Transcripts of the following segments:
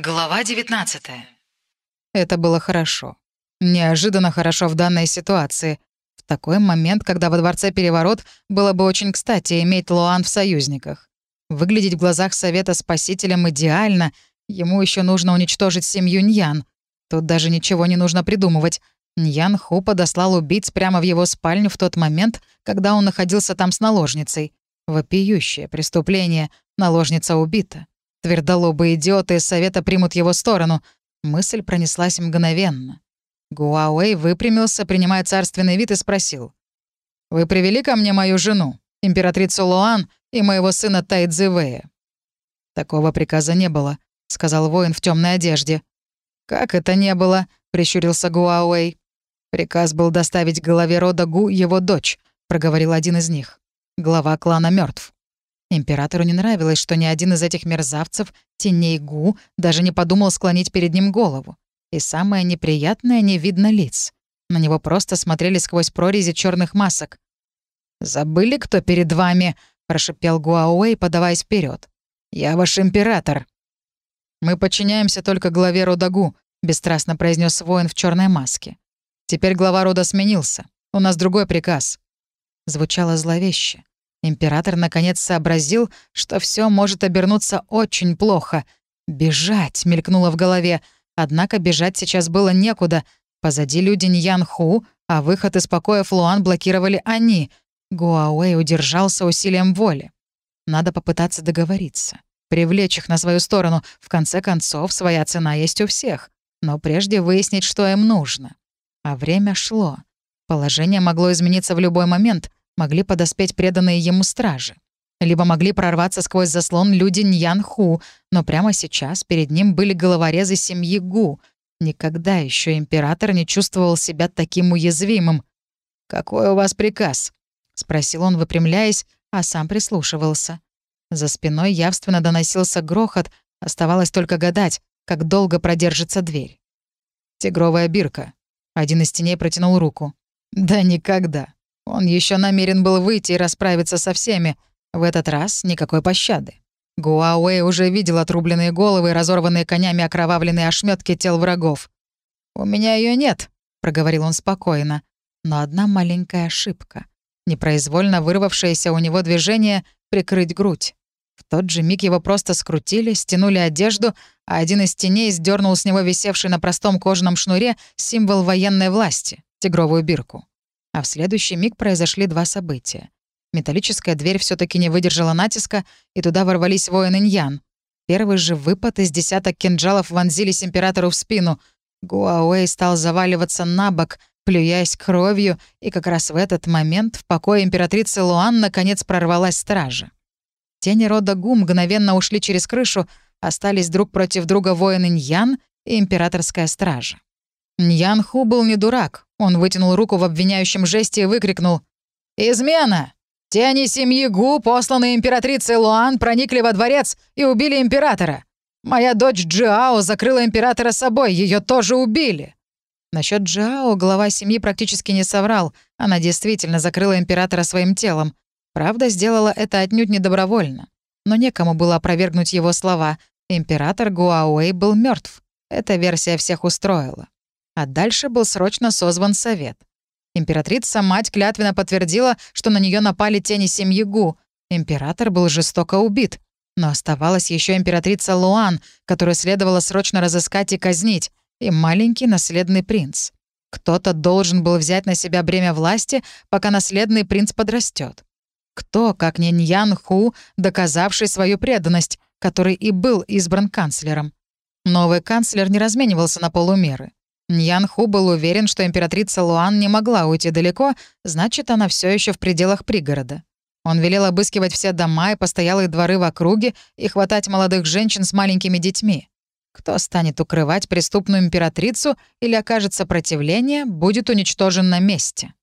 Глава 19 Это было хорошо. Неожиданно хорошо в данной ситуации. В такой момент, когда во дворце переворот, было бы очень кстати иметь Луан в союзниках. Выглядеть в глазах Совета спасителем идеально, ему еще нужно уничтожить семью Ньян. Тут даже ничего не нужно придумывать. Ньян Ху подослал убийц прямо в его спальню в тот момент, когда он находился там с наложницей. Вопиющее преступление. Наложница убита. Твердолобые идиоты из совета примут его сторону. Мысль пронеслась мгновенно. Гуауэй выпрямился, принимая царственный вид, и спросил. «Вы привели ко мне мою жену, императрицу Луан и моего сына Тайцзивэя?» «Такого приказа не было», — сказал воин в темной одежде. «Как это не было?» — прищурился Гуауэй. «Приказ был доставить главе рода Гу его дочь», — проговорил один из них. «Глава клана мертв. Императору не нравилось, что ни один из этих мерзавцев, теней Гу, даже не подумал склонить перед ним голову. И самое неприятное — не видно лиц. На него просто смотрели сквозь прорези черных масок. «Забыли, кто перед вами?» — прошипел Гуауэй, подаваясь вперед. «Я ваш император». «Мы подчиняемся только главе рода Гу», — бесстрастно произнес воин в черной маске. «Теперь глава рода сменился. У нас другой приказ». Звучало зловеще. Император наконец сообразил, что все может обернуться очень плохо. «Бежать!» — мелькнуло в голове. Однако бежать сейчас было некуда. Позади люди Ньян Ху, а выход из покоя Флуан блокировали они. Гуауэй удержался усилием воли. Надо попытаться договориться. Привлечь их на свою сторону. В конце концов, своя цена есть у всех. Но прежде выяснить, что им нужно. А время шло. Положение могло измениться в любой момент могли подоспеть преданные ему стражи. Либо могли прорваться сквозь заслон люди Ньян-Ху, но прямо сейчас перед ним были головорезы семьи Гу. Никогда еще император не чувствовал себя таким уязвимым. «Какой у вас приказ?» — спросил он, выпрямляясь, а сам прислушивался. За спиной явственно доносился грохот, оставалось только гадать, как долго продержится дверь. «Тигровая бирка». Один из теней протянул руку. «Да никогда. Он еще намерен был выйти и расправиться со всеми. В этот раз никакой пощады. Гуауэй уже видел отрубленные головы разорванные конями окровавленные ошметки тел врагов. «У меня ее нет», — проговорил он спокойно. Но одна маленькая ошибка. Непроизвольно вырвавшееся у него движение прикрыть грудь. В тот же миг его просто скрутили, стянули одежду, а один из теней сдернул с него висевший на простом кожаном шнуре символ военной власти — тигровую бирку. А в следующий миг произошли два события. Металлическая дверь все таки не выдержала натиска, и туда ворвались воины Ньян. Первый же выпад из десяток кинжалов вонзились императору в спину. Гуауэй стал заваливаться на бок, плюясь кровью, и как раз в этот момент в покое императрицы Луан наконец прорвалась стража. Тени рода Гу мгновенно ушли через крышу, остались друг против друга воины Ньян и императорская стража. Ньян Ху был не дурак. Он вытянул руку в обвиняющем жесте и выкрикнул. «Измена! Тени семьи Гу, посланные императрицей Луан, проникли во дворец и убили императора. Моя дочь Джиао закрыла императора собой, ее тоже убили». Насчет Джиао глава семьи практически не соврал. Она действительно закрыла императора своим телом. Правда, сделала это отнюдь не добровольно. Но некому было опровергнуть его слова. Император Гуауэй был мертв. Эта версия всех устроила. А дальше был срочно созван совет. Императрица-мать клятвенно подтвердила, что на нее напали тени семьи Гу. Император был жестоко убит. Но оставалась еще императрица Луан, которую следовало срочно разыскать и казнить, и маленький наследный принц. Кто-то должен был взять на себя бремя власти, пока наследный принц подрастет. Кто, как не Ньян Ху, доказавший свою преданность, который и был избран канцлером. Новый канцлер не разменивался на полумеры. Ньян Ху был уверен, что императрица Луан не могла уйти далеко, значит, она все еще в пределах пригорода. Он велел обыскивать все дома и постоялые дворы в округе и хватать молодых женщин с маленькими детьми. Кто станет укрывать преступную императрицу или окажет сопротивление, будет уничтожен на месте.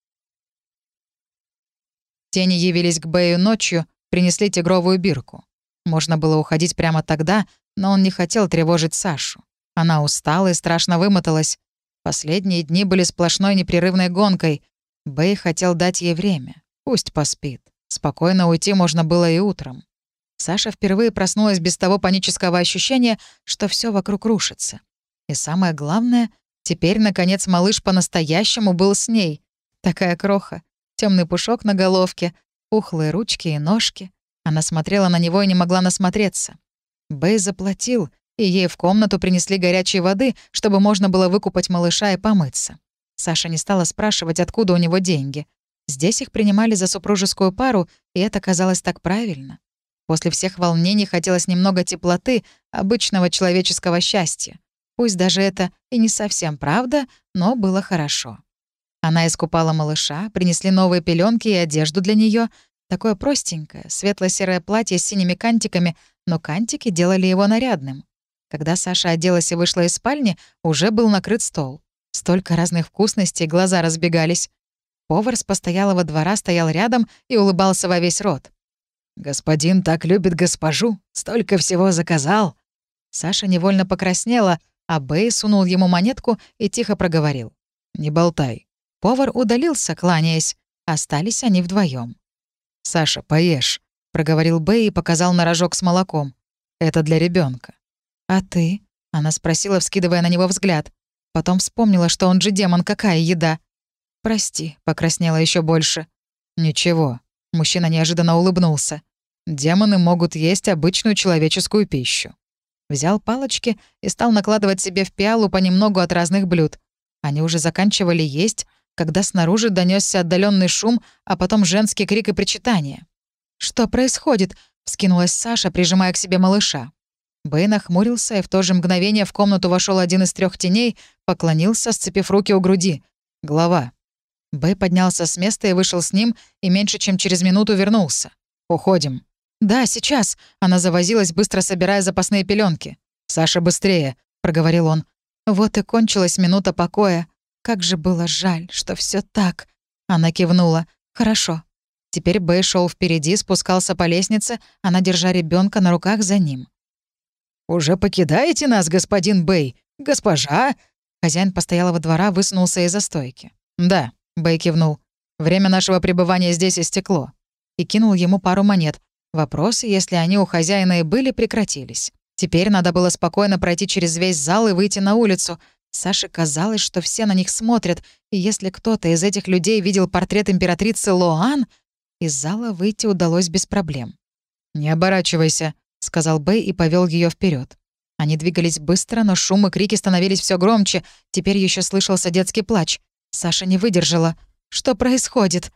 Тени явились к Бэю ночью, принесли тигровую бирку. Можно было уходить прямо тогда, но он не хотел тревожить Сашу. Она устала и страшно вымоталась. Последние дни были сплошной непрерывной гонкой. Бэй хотел дать ей время. Пусть поспит. Спокойно уйти можно было и утром. Саша впервые проснулась без того панического ощущения, что все вокруг рушится. И самое главное, теперь, наконец, малыш по-настоящему был с ней. Такая кроха, темный пушок на головке, пухлые ручки и ножки. Она смотрела на него и не могла насмотреться. Бэй заплатил, и ей в комнату принесли горячей воды, чтобы можно было выкупать малыша и помыться. Саша не стала спрашивать, откуда у него деньги. Здесь их принимали за супружескую пару, и это казалось так правильно. После всех волнений хотелось немного теплоты, обычного человеческого счастья. Пусть даже это и не совсем правда, но было хорошо. Она искупала малыша, принесли новые пеленки и одежду для нее. Такое простенькое, светло-серое платье с синими кантиками, но кантики делали его нарядным. Когда Саша оделась и вышла из спальни, уже был накрыт стол. Столько разных вкусностей, глаза разбегались. Повар с постоялого двора стоял рядом и улыбался во весь рот. «Господин так любит госпожу, столько всего заказал». Саша невольно покраснела, а Бэй сунул ему монетку и тихо проговорил. «Не болтай». Повар удалился, кланяясь. Остались они вдвоем. «Саша, поешь», — проговорил Бэй и показал на рожок с молоком. «Это для ребенка. «А ты?» — она спросила, вскидывая на него взгляд. Потом вспомнила, что он же демон, какая еда. «Прости», — покраснела еще больше. «Ничего», — мужчина неожиданно улыбнулся. «Демоны могут есть обычную человеческую пищу». Взял палочки и стал накладывать себе в пиалу понемногу от разных блюд. Они уже заканчивали есть, когда снаружи донесся отдаленный шум, а потом женский крик и причитание. «Что происходит?» — вскинулась Саша, прижимая к себе малыша. Бэй нахмурился, и в то же мгновение в комнату вошел один из трех теней, поклонился, сцепив руки у груди. «Глава». Бэй поднялся с места и вышел с ним, и меньше чем через минуту вернулся. «Уходим». «Да, сейчас». Она завозилась, быстро собирая запасные пеленки. «Саша, быстрее», — проговорил он. Вот и кончилась минута покоя. Как же было жаль, что все так. Она кивнула. «Хорошо». Теперь Бэй шел впереди, спускался по лестнице, она, держа ребенка на руках за ним. «Уже покидаете нас, господин Бэй? Госпожа?» Хозяин постоялого двора высунулся из-за стойки. «Да», — Бэй кивнул. «Время нашего пребывания здесь истекло». И кинул ему пару монет. Вопросы, если они у хозяина и были, прекратились. Теперь надо было спокойно пройти через весь зал и выйти на улицу. Саше казалось, что все на них смотрят, и если кто-то из этих людей видел портрет императрицы Лоан, из зала выйти удалось без проблем. «Не оборачивайся», сказал Бэй и повел ее вперед. Они двигались быстро, но шум и крики становились все громче. Теперь еще слышался детский плач. Саша не выдержала. «Что происходит?»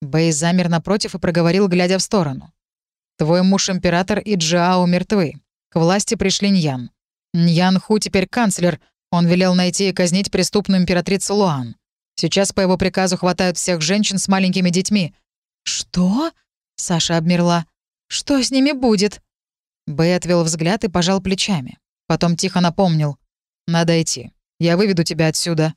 Бэй замер напротив и проговорил, глядя в сторону. «Твой муж-император и Джао мертвы. К власти пришли Ньян. Ньян Ху теперь канцлер. Он велел найти и казнить преступную императрицу Луан. Сейчас по его приказу хватают всех женщин с маленькими детьми». «Что?» — Саша обмерла. «Что с ними будет?» Бэй отвел взгляд и пожал плечами. Потом тихо напомнил. «Надо идти. Я выведу тебя отсюда».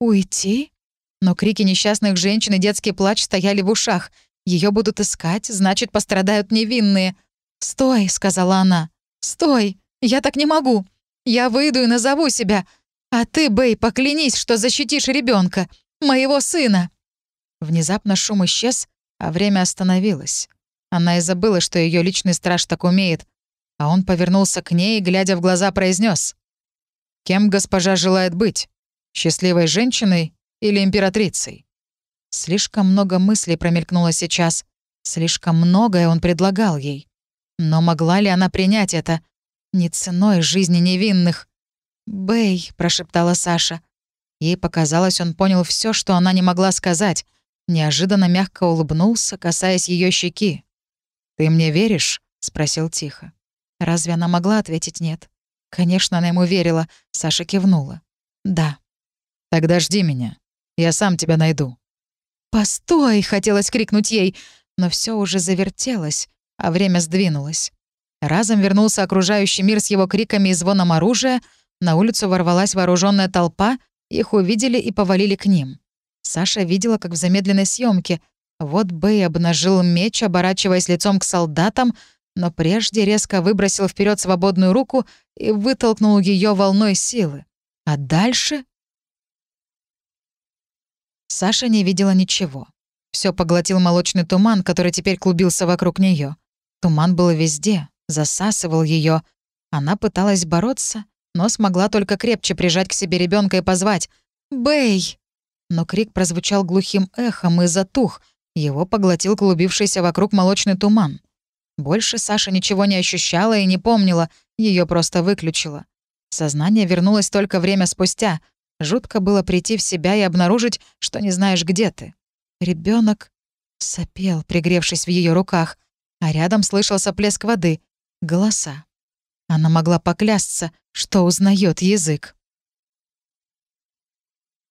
«Уйти?» Но крики несчастных женщин и детский плач стояли в ушах. Ее будут искать, значит, пострадают невинные. «Стой», — сказала она. «Стой! Я так не могу. Я выйду и назову себя. А ты, Бэй, поклянись, что защитишь ребенка, моего сына». Внезапно шум исчез, а время остановилось. Она и забыла, что ее личный страж так умеет. А он повернулся к ней и, глядя в глаза, произнес: «Кем госпожа желает быть? Счастливой женщиной или императрицей?» Слишком много мыслей промелькнуло сейчас. Слишком многое он предлагал ей. Но могла ли она принять это? Не ценой жизни невинных. «Бэй», — прошептала Саша. Ей показалось, он понял все, что она не могла сказать. Неожиданно мягко улыбнулся, касаясь ее щеки. «Ты мне веришь?» — спросил тихо. Разве она могла ответить «нет»? Конечно, она ему верила. Саша кивнула. «Да». «Тогда жди меня. Я сам тебя найду». «Постой!» — хотелось крикнуть ей, но все уже завертелось, а время сдвинулось. Разом вернулся окружающий мир с его криками и звоном оружия, на улицу ворвалась вооруженная толпа, их увидели и повалили к ним. Саша видела, как в замедленной съемке. Вот Бэй обнажил меч, оборачиваясь лицом к солдатам, но прежде резко выбросил вперед свободную руку и вытолкнул ее волной силы. А дальше... Саша не видела ничего. Все поглотил молочный туман, который теперь клубился вокруг нее. Туман был везде, засасывал ее. Она пыталась бороться, но смогла только крепче прижать к себе ребенка и позвать «Бэй!». Но крик прозвучал глухим эхом и затух. Его поглотил клубившийся вокруг молочный туман. Больше Саша ничего не ощущала и не помнила, ее просто выключила. Сознание вернулось только время спустя. Жутко было прийти в себя и обнаружить, что не знаешь, где ты. Ребенок сопел, пригревшись в ее руках, а рядом слышался плеск воды, голоса. Она могла поклясться, что узнает язык.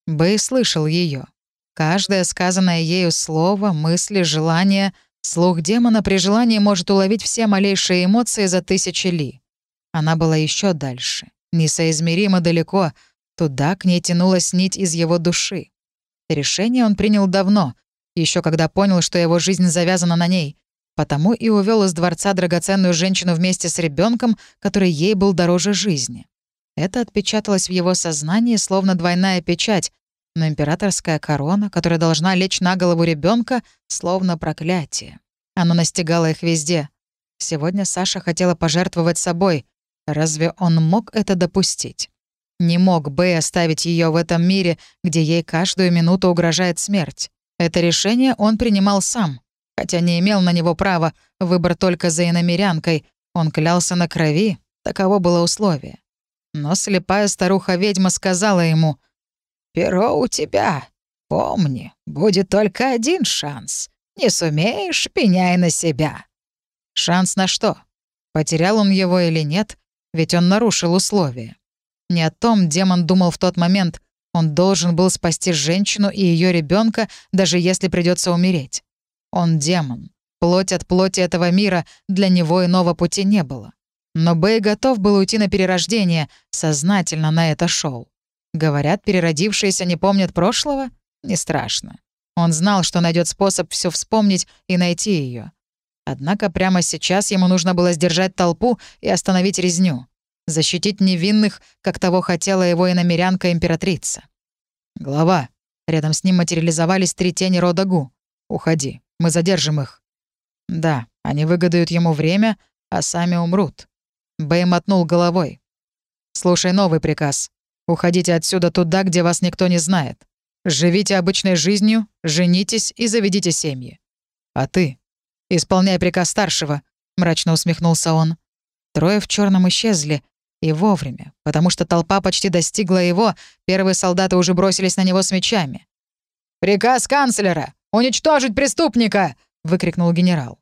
Бэй слышал ее. Каждое сказанное ею слово, мысли, желание, слух демона при желании может уловить все малейшие эмоции за тысячи ли. Она была еще дальше, несоизмеримо далеко, туда к ней тянулась нить из его души. Решение он принял давно, еще когда понял, что его жизнь завязана на ней, потому и увел из дворца драгоценную женщину вместе с ребенком, который ей был дороже жизни. Это отпечаталось в его сознании, словно двойная печать, но императорская корона, которая должна лечь на голову ребенка, словно проклятие. Оно настигало их везде. Сегодня Саша хотела пожертвовать собой. Разве он мог это допустить? Не мог Бэй оставить ее в этом мире, где ей каждую минуту угрожает смерть. Это решение он принимал сам, хотя не имел на него права, выбор только за иномерянкой. Он клялся на крови, таково было условие. Но слепая старуха-ведьма сказала ему, «Перо у тебя. Помни, будет только один шанс. Не сумеешь — пеняй на себя». Шанс на что? Потерял он его или нет? Ведь он нарушил условия. Не о том демон думал в тот момент. Он должен был спасти женщину и ее ребенка, даже если придется умереть. Он демон. Плоть от плоти этого мира, для него иного пути не было. Но Бэй готов был уйти на перерождение, сознательно на это шел. Говорят, переродившиеся не помнят прошлого? Не страшно. Он знал, что найдет способ все вспомнить и найти ее. Однако прямо сейчас ему нужно было сдержать толпу и остановить резню. Защитить невинных, как того хотела его иномерянка-императрица. «Глава». Рядом с ним материализовались три тени рода Гу. «Уходи. Мы задержим их». «Да, они выгадают ему время, а сами умрут». Бэй мотнул головой. «Слушай новый приказ. Уходите отсюда туда, где вас никто не знает. Живите обычной жизнью, женитесь и заведите семьи. А ты? Исполняй приказ старшего», — мрачно усмехнулся он. Трое в черном исчезли, и вовремя, потому что толпа почти достигла его, первые солдаты уже бросились на него с мечами. «Приказ канцлера! Уничтожить преступника!» — выкрикнул генерал.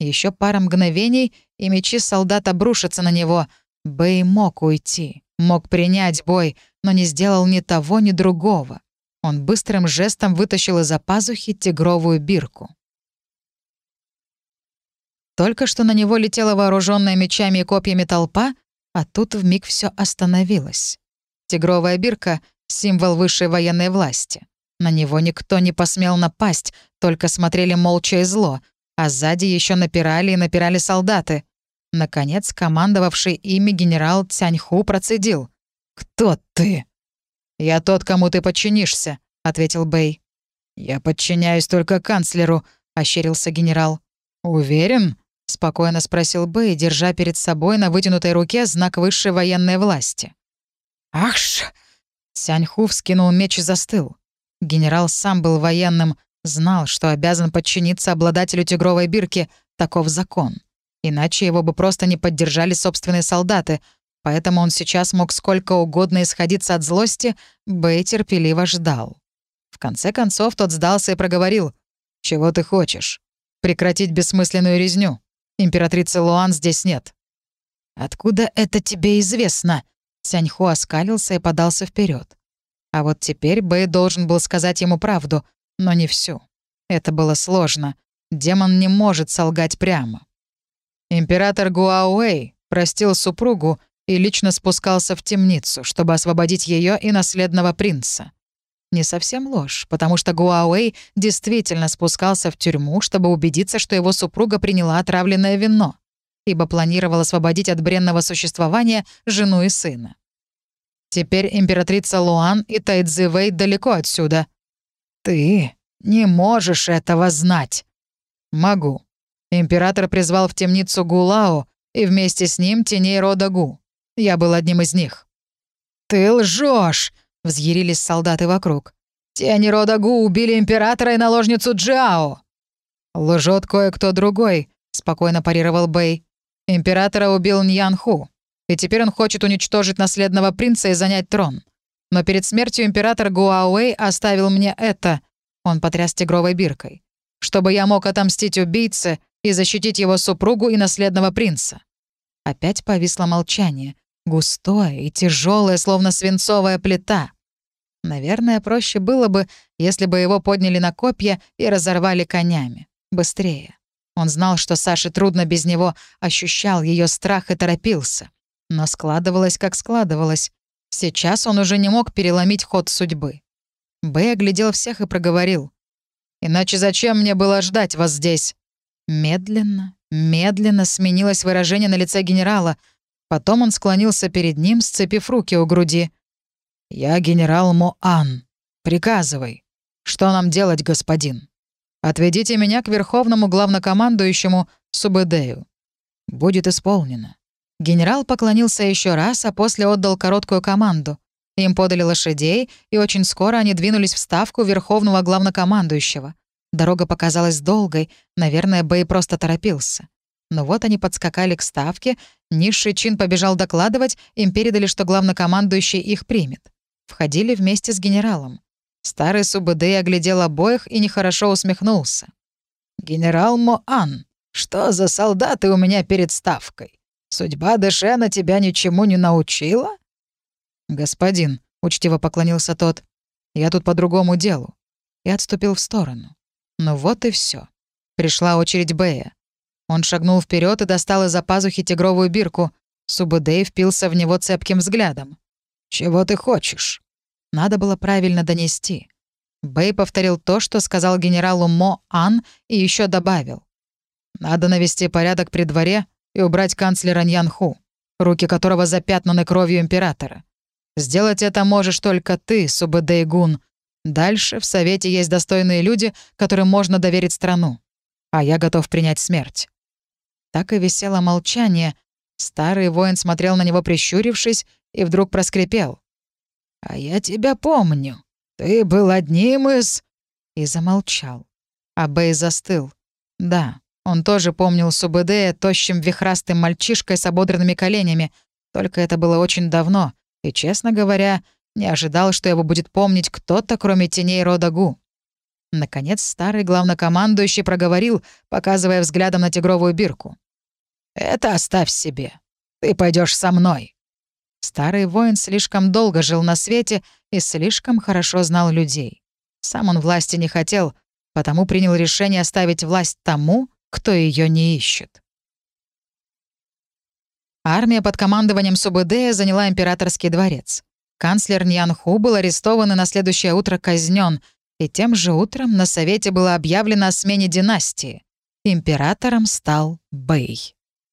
Еще пара мгновений, и мечи солдат обрушатся на него. Бэй мог уйти, мог принять бой, но не сделал ни того, ни другого. Он быстрым жестом вытащил из-за пазухи тигровую бирку. Только что на него летела вооруженная мечами и копьями толпа, а тут вмиг все остановилось. Тигровая бирка — символ высшей военной власти. На него никто не посмел напасть, только смотрели молча и зло, а сзади еще напирали и напирали солдаты. Наконец, командовавший ими генерал Цяньху процедил. «Кто ты?» «Я тот, кому ты подчинишься», — ответил Бэй. «Я подчиняюсь только канцлеру», — ощерился генерал. «Уверен?» — спокойно спросил Бэй, держа перед собой на вытянутой руке знак высшей военной власти. «Ахш!» Сяньху вскинул меч и застыл. Генерал сам был военным, знал, что обязан подчиниться обладателю тигровой бирки, таков закон. Иначе его бы просто не поддержали собственные солдаты, поэтому он сейчас мог сколько угодно исходиться от злости, Бэй терпеливо ждал. В конце концов тот сдался и проговорил. «Чего ты хочешь? Прекратить бессмысленную резню. Императрицы Луан здесь нет». «Откуда это тебе известно?» Сяньху оскалился и подался вперед. А вот теперь Бэй должен был сказать ему правду, но не всю. Это было сложно. Демон не может солгать прямо. Император Гуауэй простил супругу и лично спускался в темницу, чтобы освободить ее и наследного принца. Не совсем ложь, потому что Гуауэй действительно спускался в тюрьму, чтобы убедиться, что его супруга приняла отравленное вино, ибо планировал освободить от бренного существования жену и сына. Теперь императрица Луан и Тайцзивэй далеко отсюда. Ты не можешь этого знать. Могу. Император призвал в темницу Гулао и вместе с ним теней рода Гу. Я был одним из них». «Ты лжешь! взъярились солдаты вокруг. «Тени рода Гу убили императора и наложницу Джао!» «Лжет кое-кто другой», — спокойно парировал Бэй. «Императора убил Ньян Ху, и теперь он хочет уничтожить наследного принца и занять трон. Но перед смертью император Гуауэй оставил мне это...» Он потряс тигровой биркой. «Чтобы я мог отомстить убийце и защитить его супругу и наследного принца». Опять повисло молчание, густое и тяжелое, словно свинцовая плита. Наверное, проще было бы, если бы его подняли на копья и разорвали конями. Быстрее. Он знал, что Саше трудно без него, ощущал ее страх и торопился. Но складывалось, как складывалось. Сейчас он уже не мог переломить ход судьбы. Бэй оглядел всех и проговорил. «Иначе зачем мне было ждать вас здесь?» Медленно, медленно сменилось выражение на лице генерала. Потом он склонился перед ним, сцепив руки у груди. «Я генерал Моан. Приказывай. Что нам делать, господин? Отведите меня к верховному главнокомандующему Субэдею. Будет исполнено». Генерал поклонился еще раз, а после отдал короткую команду. Им подали лошадей, и очень скоро они двинулись в ставку верховного главнокомандующего. Дорога показалась долгой, наверное, Бэй просто торопился. Но вот они подскакали к ставке, низший чин побежал докладывать, им передали, что главнокомандующий их примет. Входили вместе с генералом. Старый Субэдэй оглядел обоих и нехорошо усмехнулся. «Генерал Моан, что за солдаты у меня перед ставкой? Судьба Дэшена тебя ничему не научила?» «Господин», — учтиво поклонился тот, — «я тут по другому делу». И отступил в сторону. Ну вот и все. Пришла очередь Бэя. Он шагнул вперед и достал из-за пазухи тигровую бирку. Субэдэй впился в него цепким взглядом. «Чего ты хочешь?» Надо было правильно донести. Бэй повторил то, что сказал генералу Мо Ан, и еще добавил. «Надо навести порядок при дворе и убрать канцлера Ньянху, руки которого запятнаны кровью императора. Сделать это можешь только ты, Субэдэй-гун. Дальше в Совете есть достойные люди, которым можно доверить страну. А я готов принять смерть». Так и висело молчание. Старый воин смотрел на него, прищурившись, и вдруг проскрипел. «А я тебя помню. Ты был одним из...» И замолчал. А Бэй застыл. Да, он тоже помнил Субэдея тощим вихрастым мальчишкой с ободранными коленями, только это было очень давно, и, честно говоря, не ожидал, что его будет помнить кто-то, кроме теней рода Гу. Наконец старый главнокомандующий проговорил, показывая взглядом на тигровую бирку. «Это оставь себе. Ты пойдешь со мной». Старый воин слишком долго жил на свете и слишком хорошо знал людей. Сам он власти не хотел, потому принял решение оставить власть тому, кто ее не ищет. Армия под командованием Субэдея заняла императорский дворец. Канцлер Ньянху был арестован и на следующее утро казнен, и тем же утром на Совете было объявлено о смене династии. Императором стал Бэй.